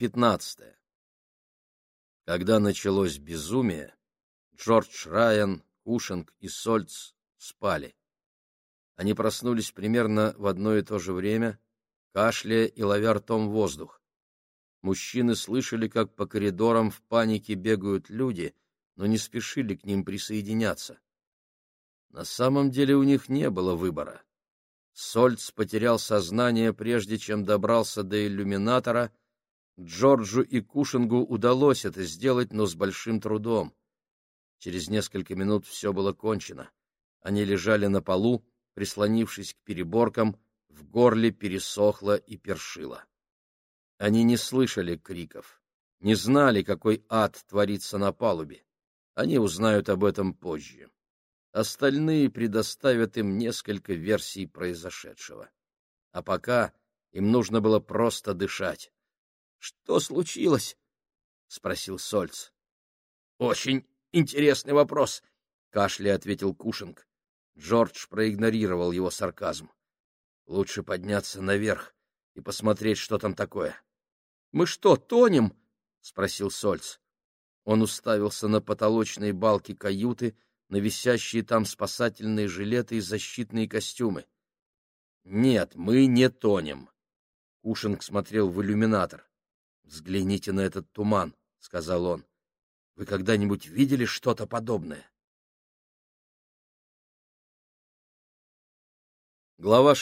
15. Когда началось безумие, Джордж Райан, Кушинг и Сольц спали. Они проснулись примерно в одно и то же время, кашляя и ловя ртом воздух. Мужчины слышали, как по коридорам в панике бегают люди, но не спешили к ним присоединяться. На самом деле у них не было выбора. Сольц потерял сознание, прежде чем добрался до иллюминатора. Джорджу и Кушингу удалось это сделать, но с большим трудом. Через несколько минут все было кончено. Они лежали на полу, прислонившись к переборкам, в горле пересохло и першило. Они не слышали криков, не знали, какой ад творится на палубе. Они узнают об этом позже. Остальные предоставят им несколько версий произошедшего. А пока им нужно было просто дышать. — Что случилось? — спросил Сольц. — Очень интересный вопрос, — кашляя ответил Кушинг. Джордж проигнорировал его сарказм. — Лучше подняться наверх и посмотреть, что там такое. — Мы что, тонем? — спросил Сольц. Он уставился на потолочные балки каюты, — на висящие там спасательные жилеты и защитные костюмы. «Нет, мы не тонем». Кушинг смотрел в иллюминатор. «Взгляните на этот туман», — сказал он. «Вы когда-нибудь видели что-то подобное?» Глава